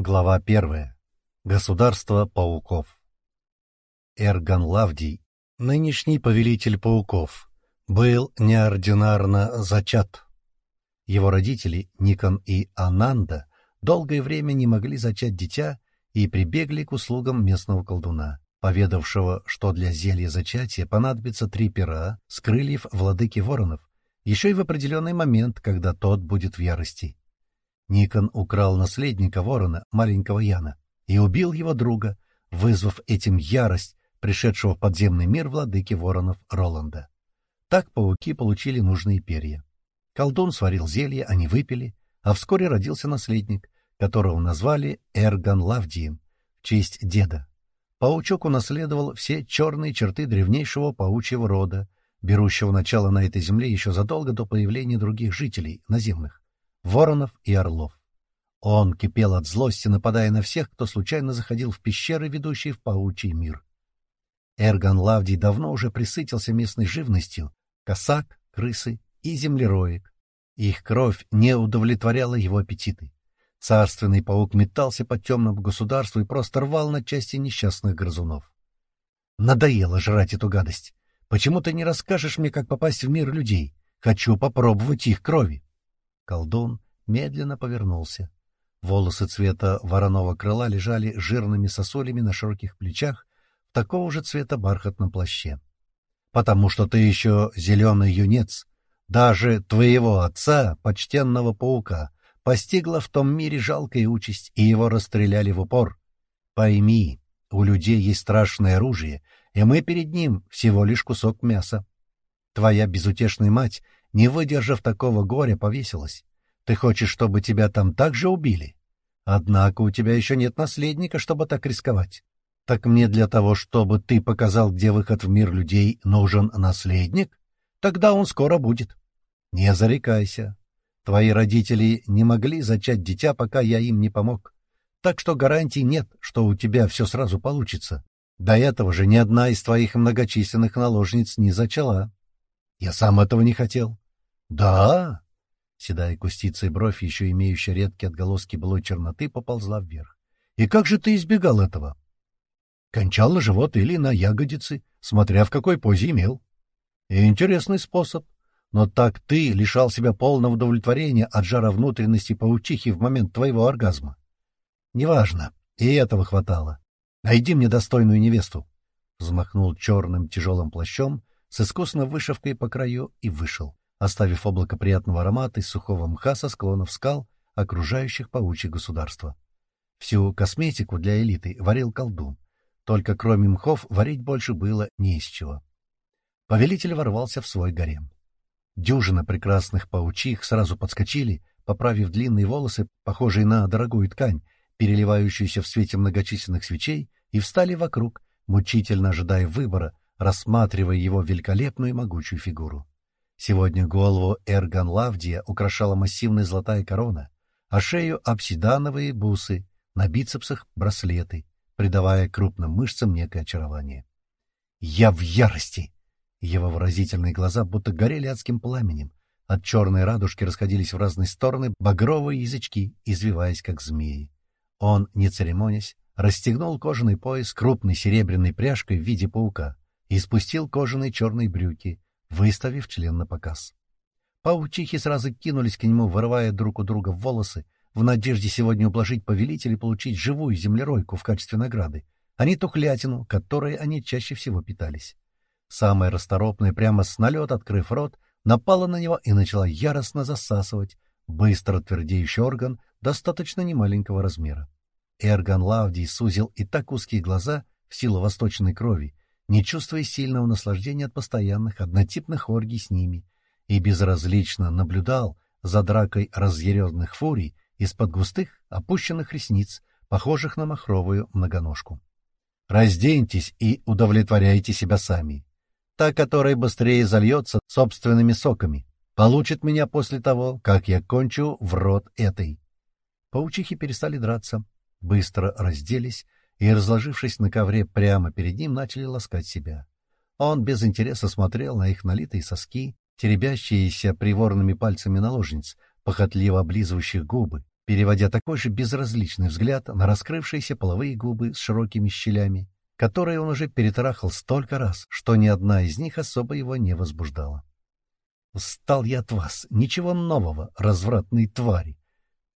Глава первая. Государство пауков. Эрган Лавдий, нынешний повелитель пауков, был неординарно зачат. Его родители, Никон и Ананда, долгое время не могли зачать дитя и прибегли к услугам местного колдуна, поведавшего, что для зелья зачатия понадобится три пера с крыльев владыки воронов, еще и в определенный момент, когда тот будет в ярости. Никон украл наследника ворона, маленького Яна, и убил его друга, вызвав этим ярость пришедшего в подземный мир владыки воронов Роланда. Так пауки получили нужные перья. Колдун сварил зелье, они выпили, а вскоре родился наследник, которого назвали Эрган Лавдием в честь деда. Паучок унаследовал все черные черты древнейшего паучьего рода, берущего начало на этой земле еще задолго до появления других жителей наземных воронов и орлов. Он кипел от злости, нападая на всех, кто случайно заходил в пещеры, ведущие в паучий мир. Эрган Лавдий давно уже присытился местной живностью — косак, крысы и землероек. Их кровь не удовлетворяла его аппетиты. Царственный паук метался по темному государству и просто рвал на части несчастных грызунов. Надоело жрать эту гадость. Почему ты не расскажешь мне, как попасть в мир людей? Хочу попробовать их крови. Колдун медленно повернулся. Волосы цвета вороного крыла лежали жирными сосулями на широких плечах в такого же цвета бархатном плаще. — Потому что ты еще зеленый юнец. Даже твоего отца, почтенного паука, постигла в том мире жалкая участь, и его расстреляли в упор. Пойми, у людей есть страшное оружие, и мы перед ним всего лишь кусок мяса. Твоя безутешная мать не выдержав такого горя, повесилась. Ты хочешь, чтобы тебя там также убили? Однако у тебя еще нет наследника, чтобы так рисковать. Так мне для того, чтобы ты показал, где выход в мир людей, нужен наследник? Тогда он скоро будет. Не зарекайся. Твои родители не могли зачать дитя, пока я им не помог. Так что гарантий нет, что у тебя все сразу получится. До этого же ни одна из твоих многочисленных наложниц не зачала. Я сам этого не хотел. — Да? Седая кустица и бровь, еще имеющая редкие отголоски былой черноты, поползла вверх. — И как же ты избегал этого? — Кончал на живот или на ягодицы, смотря в какой позе имел. — Интересный способ. Но так ты лишал себя полного удовлетворения от жара внутренности паучихи в момент твоего оргазма. — Неважно, и этого хватало. Найди мне достойную невесту. Взмахнул черным тяжелым плащом с искусной вышивкой по краю и вышел, оставив облако приятного аромата из сухого мха со склонов скал, окружающих паучье государство. Всю косметику для элиты варил колдун. Только кроме мхов варить больше было не из чего. Повелитель ворвался в свой гарем. Дюжина прекрасных паучих сразу подскочили, поправив длинные волосы, похожие на дорогую ткань, переливающуюся в свете многочисленных свечей, и встали вокруг, мучительно ожидая выбора, рассматривая его великолепную и могучую фигуру. Сегодня голову Эрган Лавдия украшала массивная золотая корона, а шею — обсидановые бусы, на бицепсах — браслеты, придавая крупным мышцам некое очарование. «Я в ярости!» Его выразительные глаза будто горели адским пламенем. От черной радужки расходились в разные стороны багровые язычки, извиваясь как змеи. Он, не церемонясь, расстегнул кожаный пояс крупной серебряной пряжкой в виде паука — и спустил кожаные черные брюки, выставив член на показ. Паучихи сразу кинулись к нему, вырывая друг у друга волосы, в надежде сегодня ублажить повелителя и получить живую землеройку в качестве награды, а не тухлятину, которой они чаще всего питались. Самая расторопная, прямо с налет открыв рот, напала на него и начала яростно засасывать быстро твердеющий орган достаточно немаленького размера. Эрган Лавдий сузил и так узкие глаза в силу восточной крови, не чувствуя сильного наслаждения от постоянных однотипных оргий с ними, и безразлично наблюдал за дракой разъяренных фурий из-под густых, опущенных ресниц, похожих на махровую многоножку. «Разденьтесь и удовлетворяйте себя сами. Та, которая быстрее зальется собственными соками, получит меня после того, как я кончу в рот этой». Паучихи перестали драться, быстро разделись, и, разложившись на ковре прямо перед ним, начали ласкать себя. Он без интереса смотрел на их налитые соски, теребящиеся приворными пальцами наложниц, похотливо облизывающих губы, переводя такой же безразличный взгляд на раскрывшиеся половые губы с широкими щелями, которые он уже перетрахал столько раз, что ни одна из них особо его не возбуждала. «Устал я от вас! Ничего нового, развратные твари!»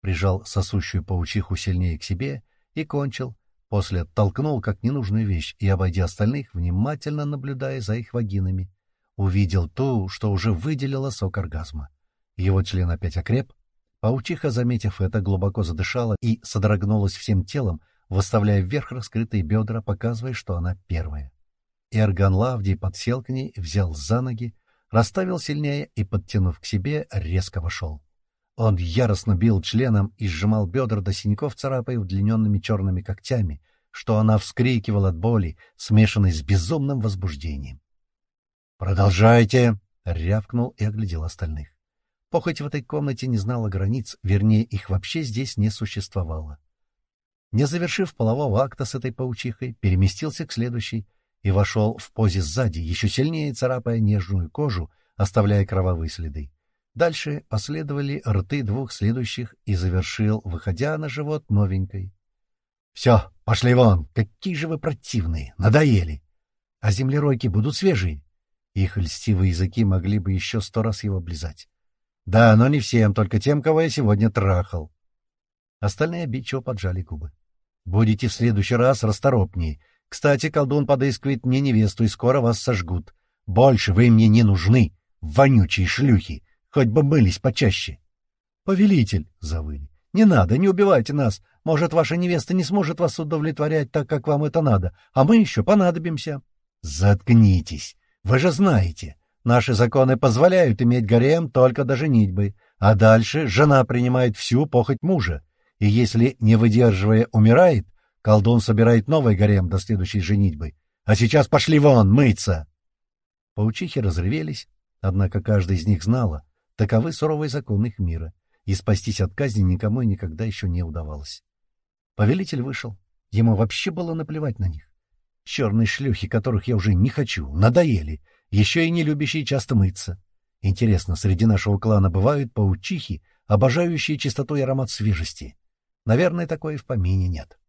Прижал сосущую паучиху сильнее к себе и кончил, после оттолкнул как ненужную вещь и, обойдя остальных, внимательно наблюдая за их вагинами, увидел ту, что уже выделила сок оргазма. Его член опять окреп, Паучиха, заметив это, глубоко задышала и содрогнулась всем телом, выставляя вверх раскрытые бедра, показывая, что она первая. Эрган Лавди подсел к ней, взял за ноги, расставил сильнее и, подтянув к себе, резко вошел. Он яростно бил членом и сжимал бедра до синяков, царапая удлиненными черными когтями, что она вскрикивала от боли, смешанной с безумным возбуждением. «Продолжайте!» — рявкнул и оглядел остальных. Похоть в этой комнате не знала границ, вернее, их вообще здесь не существовало. Не завершив полового акта с этой паучихой, переместился к следующей и вошел в позе сзади, еще сильнее царапая нежную кожу, оставляя кровавые следы. Дальше последовали рты двух следующих и завершил, выходя на живот новенькой. — Все, пошли вон! Какие же вы противные! Надоели! А землеройки будут свежие! Их льстивые языки могли бы еще сто раз его облизать. Да, но не всем, только тем, кого я сегодня трахал. Остальные обидчиво поджали губы. Будете в следующий раз расторопнее. Кстати, колдун подыскивает мне невесту, и скоро вас сожгут. Больше вы мне не нужны, вонючие шлюхи. Хоть бы мылись почаще. Повелитель, — завыли, — не надо, не убивайте нас. Может, ваша невеста не сможет вас удовлетворять так, как вам это надо, а мы еще понадобимся. Заткнитесь. Вы же знаете, Наши законы позволяют иметь гарем только до женитьбы, а дальше жена принимает всю похоть мужа, и если, не выдерживая, умирает, колдун собирает новый гарем до следующей женитьбы. А сейчас пошли вон, мыться!» Паучихи разревелись, однако каждая из них знала, таковы суровые законы их мира, и спастись от казни никому и никогда еще не удавалось. Повелитель вышел. Ему вообще было наплевать на них. Черные шлюхи, которых я уже не хочу, надоели, еще и не любящие часто мыться. Интересно, среди нашего клана бывают паучихи, обожающие чистоту и аромат свежести. Наверное, такое в помине нет.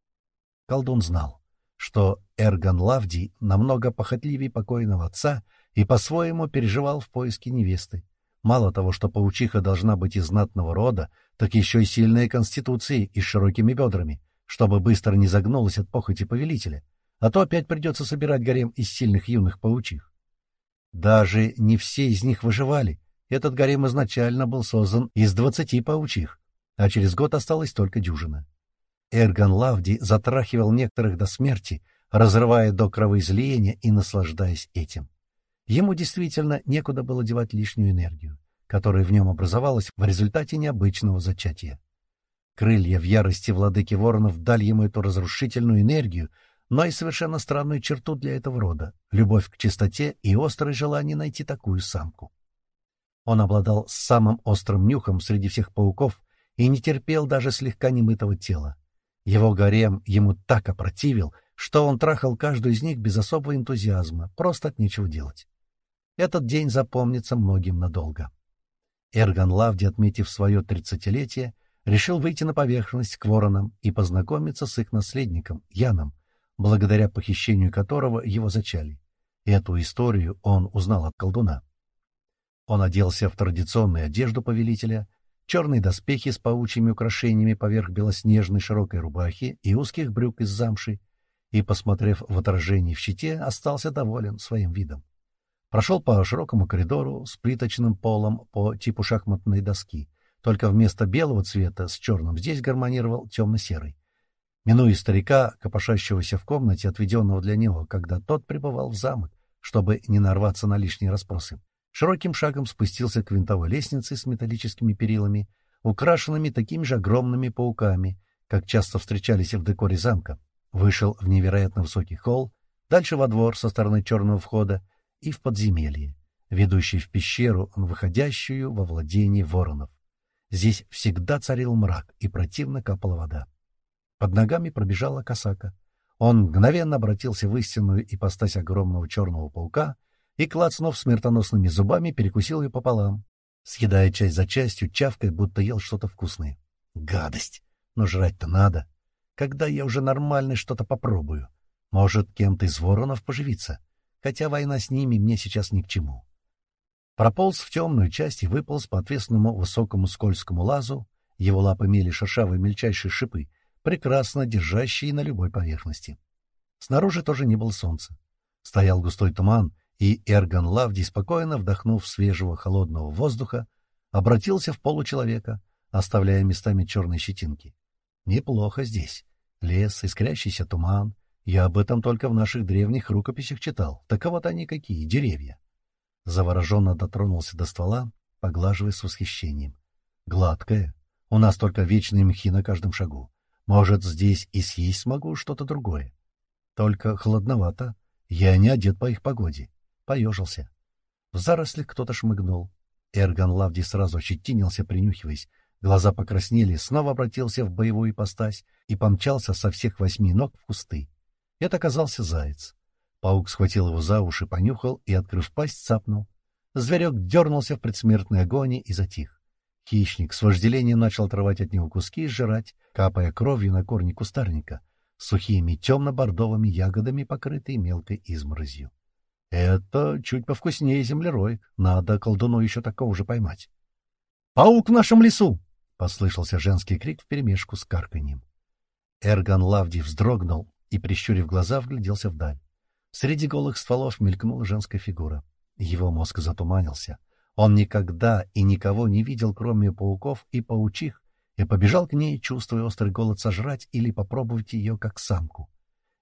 Колдун знал, что Эрган Лавди намного похотливее покойного отца и по-своему переживал в поиске невесты. Мало того, что паучиха должна быть из знатного рода, так еще и сильная конституция и с широкими бедрами, чтобы быстро не загнулась от похоти повелителя, а то опять придется собирать гарем из сильных юных паучих. Даже не все из них выживали. Этот гарем изначально был создан из двадцати паучих, а через год осталось только дюжина. Эрган Лавди затрахивал некоторых до смерти, разрывая до кровоизлияния и наслаждаясь этим. Ему действительно некуда было девать лишнюю энергию, которая в нем образовалась в результате необычного зачатия. Крылья в ярости владыки воронов дали ему эту разрушительную энергию, но и совершенно странную черту для этого рода — любовь к чистоте и острое желание найти такую самку. Он обладал самым острым нюхом среди всех пауков и не терпел даже слегка немытого тела. Его гарем ему так опротивил, что он трахал каждую из них без особого энтузиазма, просто от нечего делать. Этот день запомнится многим надолго. Эрган Лавди, отметив свое тридцатилетие, решил выйти на поверхность к воронам и познакомиться с их наследником, Яном, благодаря похищению которого его зачали. Эту историю он узнал от колдуна. Он оделся в традиционную одежду повелителя, черные доспехи с паучьими украшениями поверх белоснежной широкой рубахи и узких брюк из замши, и, посмотрев в отражение в щите, остался доволен своим видом. Прошел по широкому коридору с плиточным полом по типу шахматной доски, только вместо белого цвета с черным здесь гармонировал темно-серый минуя старика, копошащегося в комнате, отведенного для него, когда тот пребывал в замок, чтобы не нарваться на лишние расспросы. Широким шагом спустился к винтовой лестнице с металлическими перилами, украшенными такими же огромными пауками, как часто встречались в декоре замка. Вышел в невероятно высокий холл, дальше во двор со стороны черного входа и в подземелье, ведущий в пещеру, выходящую во владение воронов. Здесь всегда царил мрак и противно капала вода. Под ногами пробежала косака. Он мгновенно обратился в истинную ипостась огромного черного паука и, клацнув смертоносными зубами, перекусил ее пополам, съедая часть за частью, чавкой, будто ел что-то вкусное. Гадость! Но жрать-то надо. Когда я уже нормально что-то попробую? Может, кем-то из воронов поживиться? Хотя война с ними мне сейчас ни к чему. Прополз в темную часть и выполз по отвесному высокому скользкому лазу. Его лапы имели шершавые мельчайшие шипы, прекрасно держащие на любой поверхности. Снаружи тоже не было солнца. Стоял густой туман, и Эрган Лавди, спокойно вдохнув свежего холодного воздуха, обратился в получеловека, оставляя местами черные щетинки. Неплохо здесь. Лес, искрящийся туман. Я об этом только в наших древних рукописях читал. Так вот они какие, деревья. Завороженно дотронулся до ствола, поглаживая с восхищением. Гладкое. У нас только вечные мхи на каждом шагу. Может, здесь и съесть смогу что-то другое. Только холодновато. Я не одет по их погоде. Поежился. В зарослях кто-то шмыгнул. Эрган Лавди сразу ощетинился, принюхиваясь. Глаза покраснели, снова обратился в боевую ипостась и помчался со всех восьми ног в кусты. Это оказался заяц. Паук схватил его за уши, понюхал и, открыв пасть, цапнул. Зверек дернулся в предсмертной агонии и затих. Хищник с вожделением начал отрывать от него куски и сжирать, капая кровью на корни кустарника, сухими темно-бордовыми ягодами, покрытые мелкой изморозью. Это чуть повкуснее землероек. Надо колдуну еще такого же поймать. «Паук в нашем лесу!» — послышался женский крик вперемешку с карканьем. Эрган Лавди вздрогнул и, прищурив глаза, вгляделся вдаль. Среди голых стволов мелькнула женская фигура. Его мозг затуманился. Он никогда и никого не видел, кроме пауков и паучих, и побежал к ней, чувствуя острый голод сожрать или попробовать ее как самку.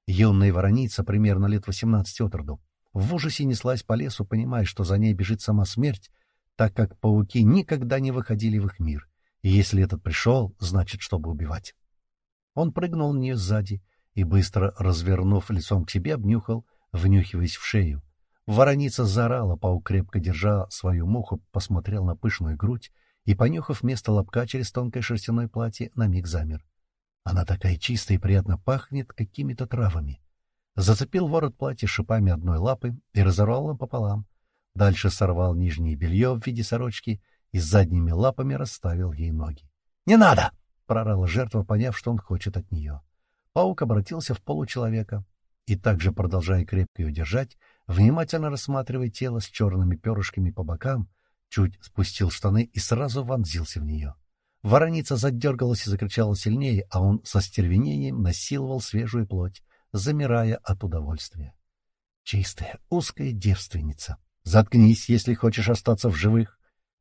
Юная вороница, примерно лет восемнадцати от роду, в ужасе неслась по лесу, понимая, что за ней бежит сама смерть, так как пауки никогда не выходили в их мир, и если этот пришел, значит, чтобы убивать. Он прыгнул на нее сзади и, быстро развернув лицом к себе, обнюхал, внюхиваясь в шею. Вороница заорала, паук, крепко держа свою муху, посмотрел на пышную грудь и, понюхав место лобка через тонкое шерстяное платье, на миг замер. Она такая чистая и приятно пахнет какими-то травами зацепил ворот платья шипами одной лапы и разорвал им пополам. Дальше сорвал нижнее белье в виде сорочки и с задними лапами расставил ей ноги. «Не надо!» — прорала жертва, поняв, что он хочет от нее. Паук обратился в получеловека и, также продолжая крепко ее держать, внимательно рассматривая тело с черными перышками по бокам, чуть спустил штаны и сразу вонзился в нее. Вороница задергалась и закричала сильнее, а он со стервенением насиловал свежую плоть, замирая от удовольствия. «Чистая, узкая девственница! Заткнись, если хочешь остаться в живых!»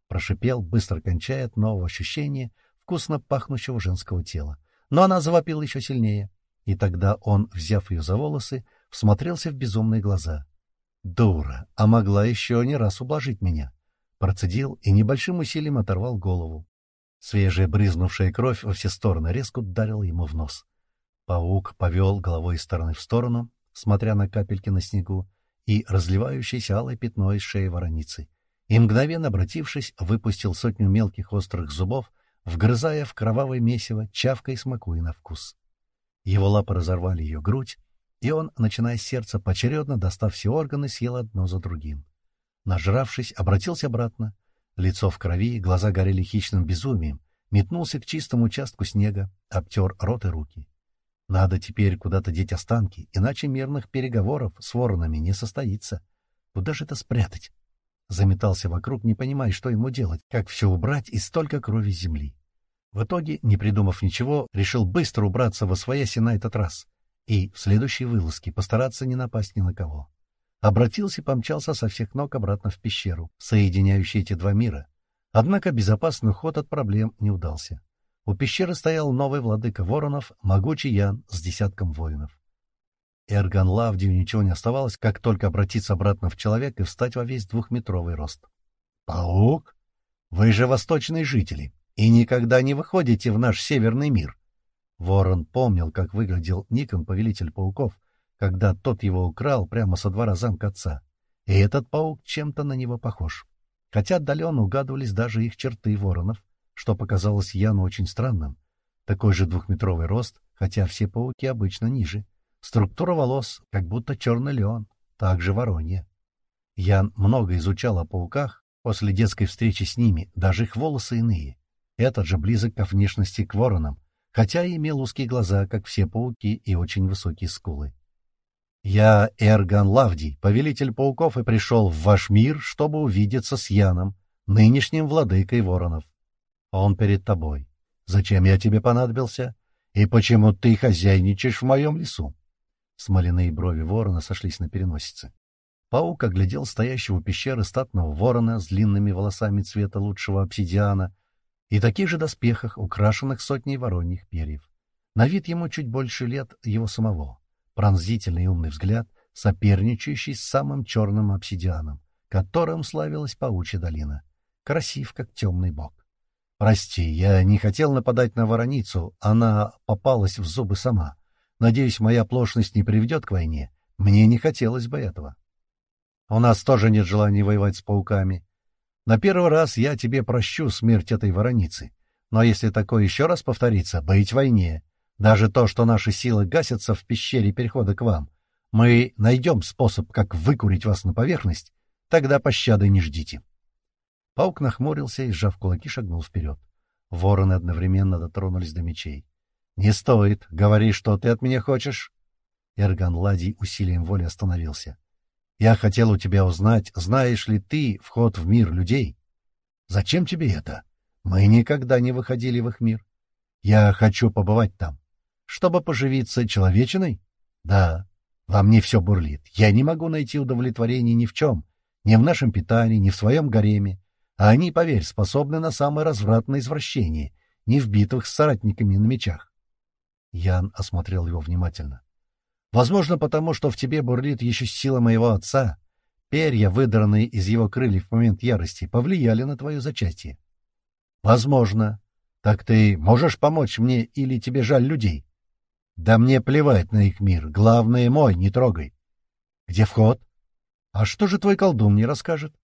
Прошипел, быстро кончая от нового ощущения вкусно пахнущего женского тела. Но она завопила еще сильнее, и тогда он, взяв ее за волосы, всмотрелся в безумные глаза. «Дура! А могла еще не раз ублажить меня!» Процедил и небольшим усилием оторвал голову. Свежая брызнувшая кровь во все стороны резко ударила ему в нос. Паук повел головой из стороны в сторону, смотря на капельки на снегу и разливающееся алое пятно из шеи вороницы, и, мгновенно обратившись, выпустил сотню мелких острых зубов, вгрызая в кровавое месиво, чавкой смакуя на вкус. Его лапы разорвали ее грудь, и он, начиная с сердца, поочередно, достав все органы, съел одно за другим. Нажравшись, обратился обратно. Лицо в крови, глаза горели хищным безумием, метнулся к чистому участку снега, обтер рот и руки. Надо теперь куда-то деть останки, иначе мирных переговоров с воронами не состоится. Куда же это спрятать? Заметался вокруг, не понимая, что ему делать, как все убрать из столько крови земли. В итоге, не придумав ничего, решил быстро убраться во свояси на этот раз и в следующей вылазке постараться не напасть ни на кого. Обратился и помчался со всех ног обратно в пещеру, соединяющую эти два мира. Однако безопасный ход от проблем не удался. У пещеры стоял новый владыка воронов, могучий Ян с десятком воинов. Эрган Лавдию ничего не оставалось, как только обратиться обратно в человека и встать во весь двухметровый рост. «Паук? Вы же восточные жители и никогда не выходите в наш северный мир!» Ворон помнил, как выглядел Никон, повелитель пауков, когда тот его украл прямо со двора замка отца. И этот паук чем-то на него похож. Хотя отдаленно угадывались даже их черты воронов, что показалось Яну очень странным. Такой же двухметровый рост, хотя все пауки обычно ниже. Структура волос, как будто черный леон, также воронье. Ян много изучал о пауках, после детской встречи с ними, даже их волосы иные. Этот же близок ко внешности к воронам, хотя и имел узкие глаза, как все пауки, и очень высокие скулы. «Я Эрган Лавдий, повелитель пауков, и пришел в ваш мир, чтобы увидеться с Яном, нынешним владыкой воронов. Он перед тобой. Зачем я тебе понадобился? И почему ты хозяйничаешь в моем лесу?» Смоляные брови ворона сошлись на переносице. Паук оглядел стоящего у пещеры статного ворона с длинными волосами цвета лучшего обсидиана и таких же доспехах, украшенных сотней вороньих перьев. На вид ему чуть больше лет его самого. Пронзительный и умный взгляд, соперничающий с самым черным обсидианом, которым славилась паучья долина. Красив, как темный бог. «Прости, я не хотел нападать на вороницу, она попалась в зубы сама. Надеюсь, моя оплошность не приведет к войне. Мне не хотелось бы этого». У нас тоже нет желания воевать с пауками. На первый раз я тебе прощу смерть этой вороницы. Но если такое еще раз повторится, быть войне. Даже то, что наши силы гасятся в пещере перехода к вам, мы найдем способ, как выкурить вас на поверхность, тогда пощады не ждите. Паук нахмурился и, сжав кулаки, шагнул вперед. Вороны одновременно дотронулись до мечей. — Не стоит. Говори, что ты от меня хочешь. Эрган Ладий усилием воли остановился. Я хотел у тебя узнать, знаешь ли ты вход в мир людей? Зачем тебе это? Мы никогда не выходили в их мир. Я хочу побывать там. Чтобы поживиться человечиной? Да. Во мне все бурлит. Я не могу найти удовлетворения ни в чем. Ни в нашем питании, ни в своем гареме. А они, поверь, способны на самое развратное извращение, не в битвах с соратниками на мечах. Ян осмотрел его внимательно. Возможно, потому что в тебе бурлит еще сила моего отца. Перья, выдранные из его крыльев в момент ярости, повлияли на твое зачатие. Возможно. Так ты можешь помочь мне или тебе жаль людей? Да мне плевать на их мир. Главное мой, не трогай. Где вход? А что же твой колдун мне расскажет?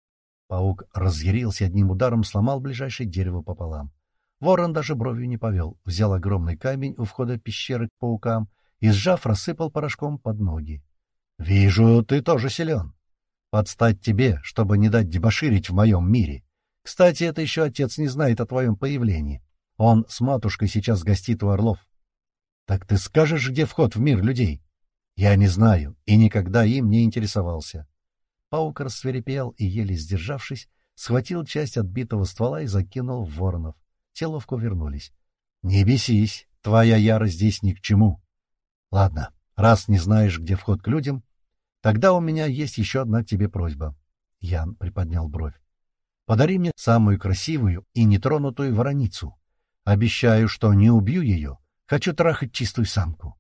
Паук разъярился одним ударом, сломал ближайшее дерево пополам. Ворон даже бровью не повел, взял огромный камень у входа пещеры к паукам и, сжав, рассыпал порошком под ноги. — Вижу, ты тоже силен. Подстать тебе, чтобы не дать дебоширить в моем мире. Кстати, это еще отец не знает о твоем появлении. Он с матушкой сейчас гостит у Орлов. — Так ты скажешь, где вход в мир людей? — Я не знаю и никогда им не интересовался. Паук рассверепел и, еле сдержавшись, схватил часть отбитого ствола и закинул в воронов. Те ловко вернулись. — Не бесись, твоя ярость здесь ни к чему. Ладно, раз не знаешь, где вход к людям, тогда у меня есть еще одна к тебе просьба. Ян приподнял бровь. Подари мне самую красивую и нетронутую вороницу. Обещаю, что не убью ее. Хочу трахать чистую самку.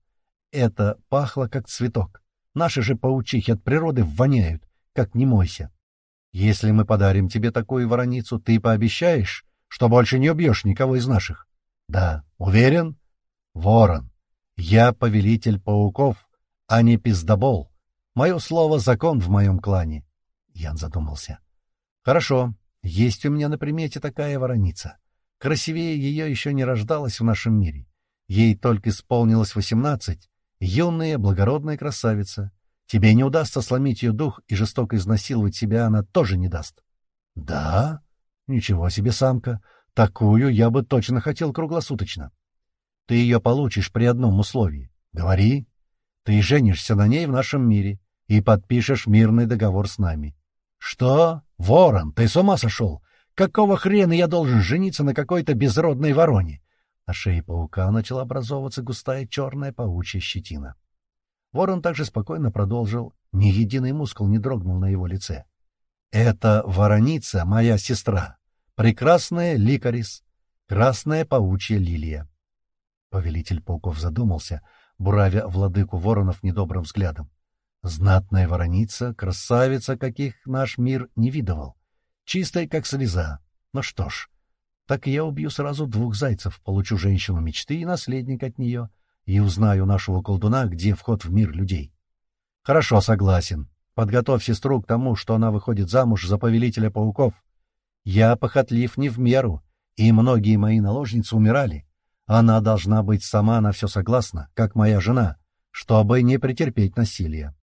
Это пахло, как цветок. Наши же паучихи от природы воняют, как не мойся. Если мы подарим тебе такую вороницу, ты пообещаешь, что больше не убьешь никого из наших? Да, уверен? Ворон, я повелитель пауков, а не пиздобол. Мое слово — закон в моем клане. Ян задумался. Хорошо, есть у меня на примете такая вороница. Красивее ее еще не рождалась в нашем мире. Ей только исполнилось восемнадцать. Юная, благородная красавица. Тебе не удастся сломить ее дух, и жестоко изнасиловать себя она тоже не даст. — Да? Ничего себе, самка. Такую я бы точно хотел круглосуточно. Ты ее получишь при одном условии. Говори. Ты женишься на ней в нашем мире и подпишешь мирный договор с нами. Что? Ворон, ты с ума сошел? Какого хрена я должен жениться на какой-то безродной вороне? На шее паука начала образовываться густая черная паучья щетина. Ворон также спокойно продолжил, ни единый мускул не дрогнул на его лице. «Это вороница, моя сестра, прекрасная ликарис, красная паучья лилия. Повелитель пауков задумался, буравя владыку воронов недобрым взглядом. Знатная вороница, красавица, каких наш мир не видывал. Чистая, как слеза. Ну что ж, так я убью сразу двух зайцев, получу женщину мечты и наследник от нее, и узнаю нашего колдуна, где вход в мир людей. Хорошо, согласен. Подготовь сестру к тому, что она выходит замуж за повелителя пауков. Я похотлив не в меру, и многие мои наложницы умирали. Она должна быть сама на все согласна, как моя жена, чтобы не претерпеть насилия.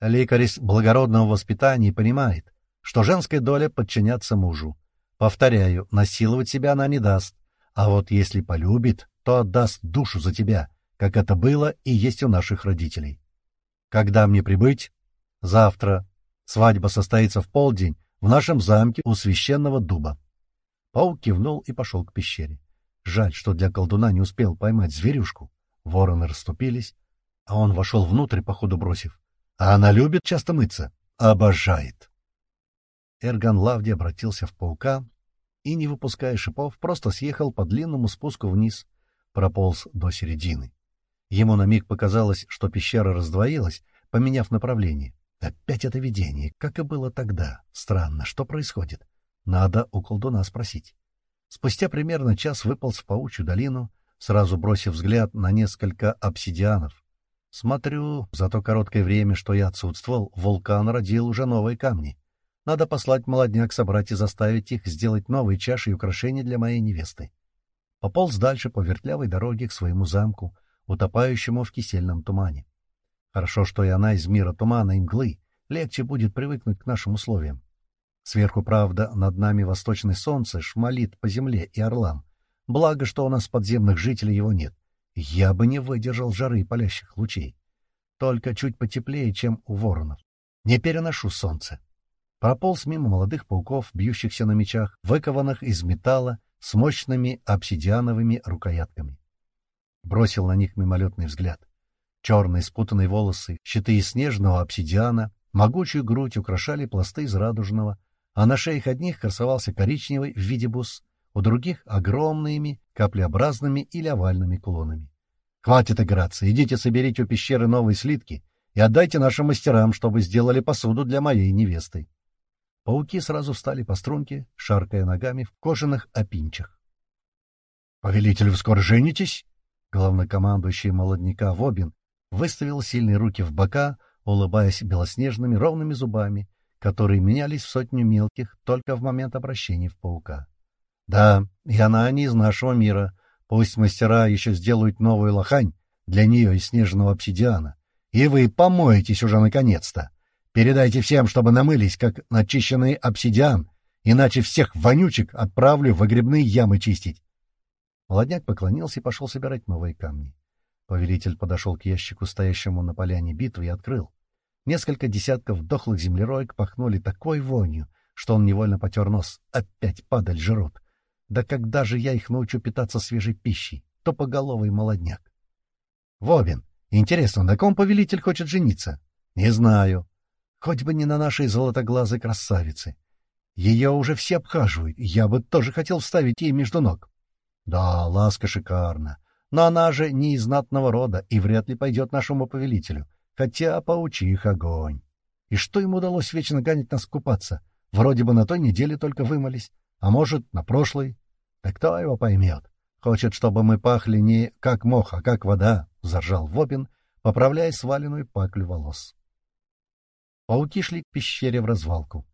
Лекарь благородного воспитания понимает, что женская доля подчиняться мужу. Повторяю, насиловать себя она не даст, А вот если полюбит, то отдаст душу за тебя, как это было и есть у наших родителей. Когда мне прибыть? Завтра. Свадьба состоится в полдень в нашем замке у священного дуба. Паук кивнул и пошел к пещере. Жаль, что для колдуна не успел поймать зверюшку. Вороны расступились, а он вошел внутрь, походу бросив. А она любит часто мыться. Обожает. Эрган Лавди обратился в паука и, не выпуская шипов, просто съехал по длинному спуску вниз, прополз до середины. Ему на миг показалось, что пещера раздвоилась, поменяв направление. Опять это видение, как и было тогда. Странно, что происходит? Надо у колдуна спросить. Спустя примерно час выполз в паучью долину, сразу бросив взгляд на несколько обсидианов. Смотрю, за то короткое время, что я отсутствовал, вулкан родил уже новые камни. Надо послать молодняк собрать и заставить их сделать новые чаши и украшения для моей невесты. Пополз дальше по вертлявой дороге к своему замку, утопающему в кисельном тумане. Хорошо, что и она из мира тумана и мглы, легче будет привыкнуть к нашим условиям. Сверху, правда, над нами восточное солнце шмалит по земле и орлам. Благо, что у нас подземных жителей его нет. Я бы не выдержал жары палящих лучей. Только чуть потеплее, чем у воронов. Не переношу солнце. Прополз мимо молодых пауков, бьющихся на мечах, выкованных из металла, с мощными обсидиановыми рукоятками бросил на них мимолетный взгляд. Черные спутанные волосы, щиты из снежного обсидиана, могучую грудь украшали пласты из радужного, а на шеях одних красовался коричневый в виде бус, у других — огромными, каплеобразными или овальными кулонами. «Хватит играться, идите соберите у пещеры новые слитки и отдайте нашим мастерам, чтобы сделали посуду для моей невесты». Пауки сразу встали по струнке, шаркая ногами в кожаных опинчах. — Повелитель, вы скоро женитесь? Главнокомандующий молодняка Вобин выставил сильные руки в бока, улыбаясь белоснежными ровными зубами, которые менялись в сотню мелких только в момент обращения в паука. «Да, и она не из нашего мира. Пусть мастера еще сделают новую лохань для нее из снежного обсидиана. И вы помоетесь уже наконец-то. Передайте всем, чтобы намылись, как начищенный обсидиан, иначе всех вонючек отправлю в выгребные ямы чистить. Молодняк поклонился и пошел собирать новые камни. Повелитель подошел к ящику, стоящему на поляне битвы, и открыл. Несколько десятков дохлых землероек пахнули такой вонью, что он невольно потер нос. Опять падаль жрут. Да когда же я их научу питаться свежей пищей? Топоголовый молодняк. Вобин, интересно, на ком повелитель хочет жениться? Не знаю. Хоть бы не на нашей золотоглазой красавице. Ее уже все обхаживают, я бы тоже хотел вставить ей между ног. Да, ласка шикарна. Но она же не из знатного рода и вряд ли пойдет нашему повелителю. Хотя паучих огонь. И что ему удалось вечно гонять нас купаться? Вроде бы на той неделе только вымылись. А может, на прошлой? Да кто его поймет? Хочет, чтобы мы пахли не как мох, а как вода, — заржал Вобин, поправляя сваленную паклю волос. Пауки шли к пещере в развалку.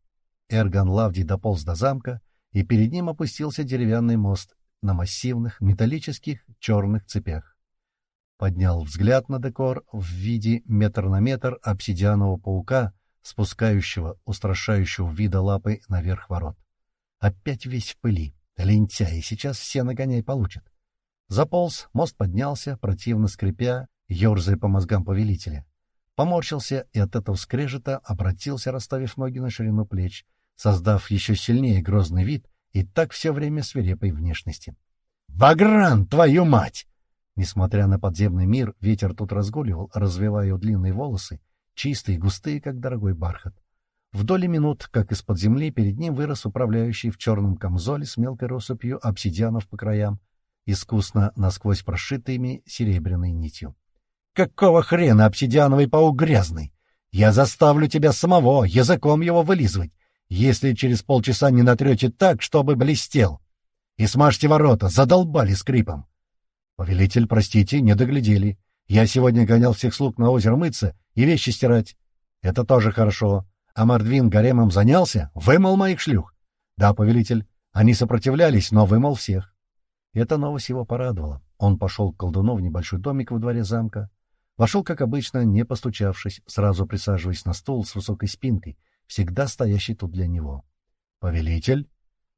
Эрган Лавди дополз до замка, и перед ним опустился деревянный мост на массивных металлических черных цепях. Поднял взгляд на декор в виде метр на метр обсидианового паука, спускающего устрашающего вида лапы наверх ворот. Опять весь в пыли. Лентяи, сейчас все нагоняй получат. Заполз, мост поднялся, противно скрипя, ерзая по мозгам повелителя. Поморщился и от этого скрежета обратился, расставив ноги на ширину плеч, создав еще сильнее грозный вид, и так все время свирепой внешности. «Вагран, твою мать!» Несмотря на подземный мир, ветер тут разгуливал, развивая длинные волосы, чистые, густые, как дорогой бархат. В доли минут, как из-под земли, перед ним вырос управляющий в черном камзоле с мелкой россыпью обсидианов по краям, искусно насквозь прошитыми серебряной нитью. «Какого хрена обсидиановый паук грязный? Я заставлю тебя самого языком его вылизывать если через полчаса не натрете так, чтобы блестел. И смажьте ворота, задолбали скрипом. Повелитель, простите, не доглядели. Я сегодня гонял всех слуг на озеро мыться и вещи стирать. Это тоже хорошо. А Мордвин гаремом занялся, вымыл моих шлюх. Да, повелитель, они сопротивлялись, но вымыл всех. Эта новость его порадовала. Он пошел к колдуну в небольшой домик во дворе замка. Вошел, как обычно, не постучавшись, сразу присаживаясь на стул с высокой спинкой, всегда стоящий тут для него. «Повелитель,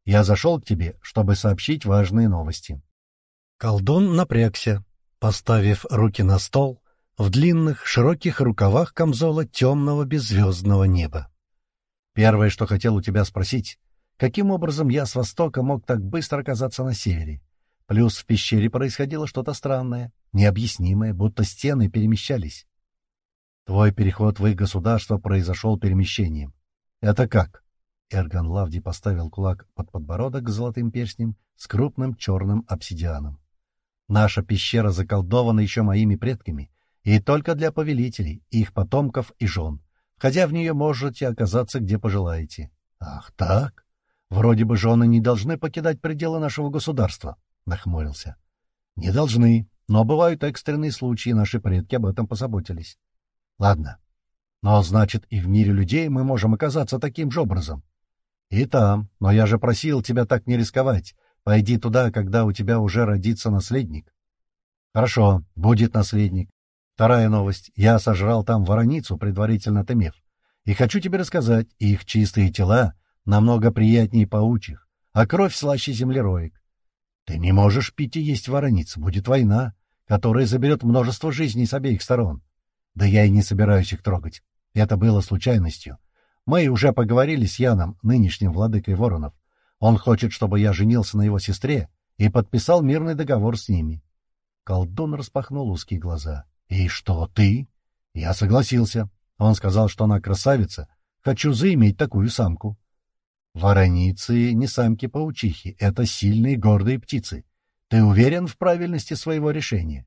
я зашел к тебе, чтобы сообщить важные новости. Колдун напрягся, поставив руки на стол в длинных, широких рукавах камзола темного беззвездного неба. Первое, что хотел у тебя спросить, каким образом я с востока мог так быстро оказаться на севере? Плюс в пещере происходило что-то странное, необъяснимое, будто стены перемещались. Твой переход в их государство произошел перемещением. Это как? Эрган Лавди поставил кулак под подбородок с золотым перстнем с крупным черным обсидианом. Наша пещера заколдована еще моими предками, и только для повелителей, их потомков и жен. Входя в нее, можете оказаться где пожелаете. — Ах так? Вроде бы жены не должны покидать пределы нашего государства, — нахмурился. — Не должны, но бывают экстренные случаи, наши предки об этом позаботились. — Ладно. Но, значит, и в мире людей мы можем оказаться таким же образом. — И там. Но я же просил тебя так не рисковать. Пойди туда, когда у тебя уже родится наследник. — Хорошо, будет наследник. Вторая новость. Я сожрал там вороницу, предварительно отымев. И хочу тебе рассказать, их чистые тела намного приятнее паучьих, а кровь слаще землероек. Ты не можешь пить и есть ворониц, будет война, которая заберет множество жизней с обеих сторон. Да я и не собираюсь их трогать. Это было случайностью. Мы уже поговорили с Яном, нынешним владыкой воронов. Он хочет, чтобы я женился на его сестре и подписал мирный договор с ними. Колдун распахнул узкие глаза. — И что, ты? Я согласился. Он сказал, что она красавица. Хочу заиметь такую самку. Вороницы не самки-паучихи, это сильные гордые птицы. Ты уверен в правильности своего решения?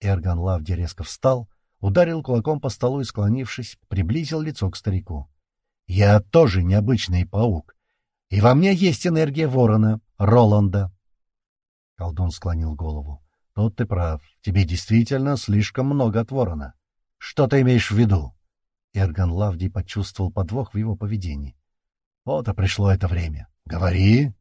Эрган Лавди резко встал, ударил кулаком по столу и, склонившись, приблизил лицо к старику. — Я тоже необычный паук, и во мне есть энергия ворона, Роланда. Колдун склонил голову. — Тут ты прав. Тебе действительно слишком много от ворона. Что ты имеешь в виду? Эрган Лавди почувствовал подвох в его поведении. — Вот и пришло это время. — Говори.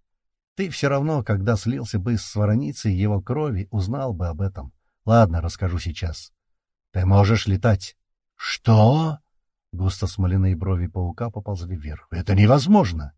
Ты все равно, когда слился бы с вороницей его крови, узнал бы об этом. Ладно, расскажу сейчас. Ты можешь летать. — Что? Густо смоляные брови паука поползли вверх. — Это невозможно.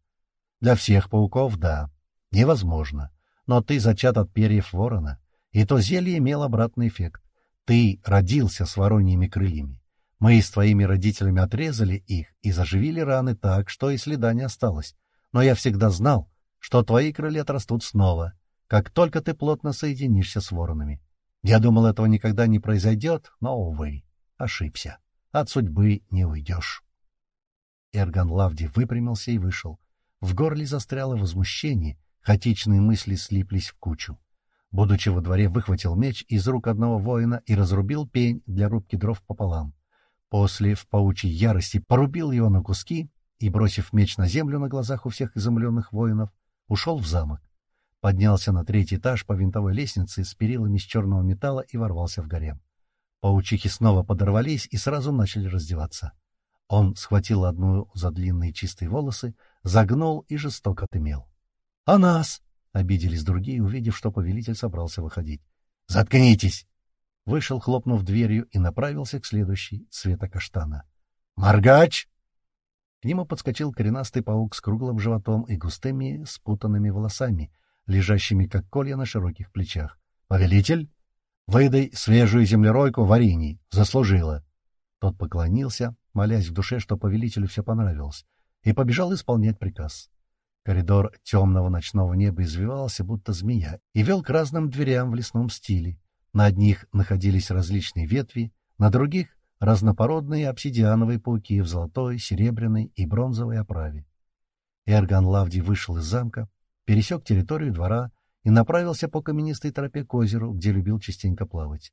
Для всех пауков — да, невозможно. Но ты зачат от перьев ворона, и то зелье имело обратный эффект. Ты родился с вороньими крыльями. Мы с твоими родителями отрезали их и заживили раны так, что и следа не осталось. Но я всегда знал, что твои крылья отрастут снова, как только ты плотно соединишься с воронами. Я думал, этого никогда не произойдет, но, увы, ошибся. От судьбы не уйдешь. Эрган Лавди выпрямился и вышел. В горле застряло возмущение, хаотичные мысли слиплись в кучу. Будучи во дворе, выхватил меч из рук одного воина и разрубил пень для рубки дров пополам. После, в паучьей ярости, порубил его на куски и, бросив меч на землю на глазах у всех изумленных воинов, ушел в замок. Поднялся на третий этаж по винтовой лестнице с перилами из черного металла и ворвался в гарем. Паучихи снова подорвались и сразу начали раздеваться. Он схватил одну за длинные чистые волосы, загнул и жестоко отымел. — А нас? — обиделись другие, увидев, что повелитель собрался выходить. — Заткнитесь! Вышел, хлопнув дверью, и направился к следующей, цвета каштана. — Маргач! К нему подскочил коренастый паук с круглым животом и густыми спутанными волосами, лежащими как колья на широких плечах. — Повелитель? Выдай свежую землеройку варений. Заслужила. Тот поклонился, молясь в душе, что повелителю все понравилось, и побежал исполнять приказ. Коридор темного ночного неба извивался, будто змея, и вел к разным дверям в лесном стиле. На одних находились различные ветви, на других — разнопородные обсидиановые пауки в золотой, серебряной и бронзовой оправе. Эрган Лавди вышел из замка, пересек территорию двора и направился по каменистой тропе к озеру, где любил частенько плавать.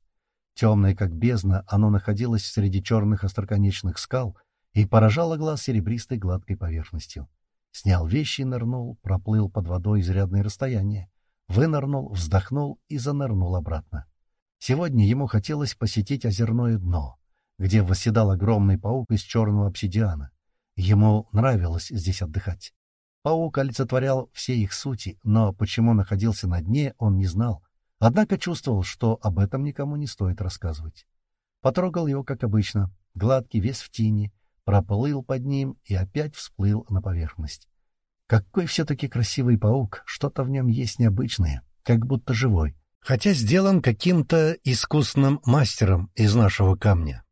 Темное, как бездна, оно находилось среди черных остроконечных скал и поражало глаз серебристой гладкой поверхностью. Снял вещи и нырнул, проплыл под водой изрядное расстояние, вынырнул, вздохнул и занырнул обратно. Сегодня ему хотелось посетить озерное дно, где восседал огромный паук из черного обсидиана. Ему нравилось здесь отдыхать. Паук олицетворял все их сути, но почему находился на дне, он не знал. Однако чувствовал, что об этом никому не стоит рассказывать. Потрогал его, как обычно, гладкий, весь в тени, проплыл под ним и опять всплыл на поверхность. Какой все-таки красивый паук, что-то в нем есть необычное, как будто живой. хотя сделан каким-то искусным мастером из нашего камня.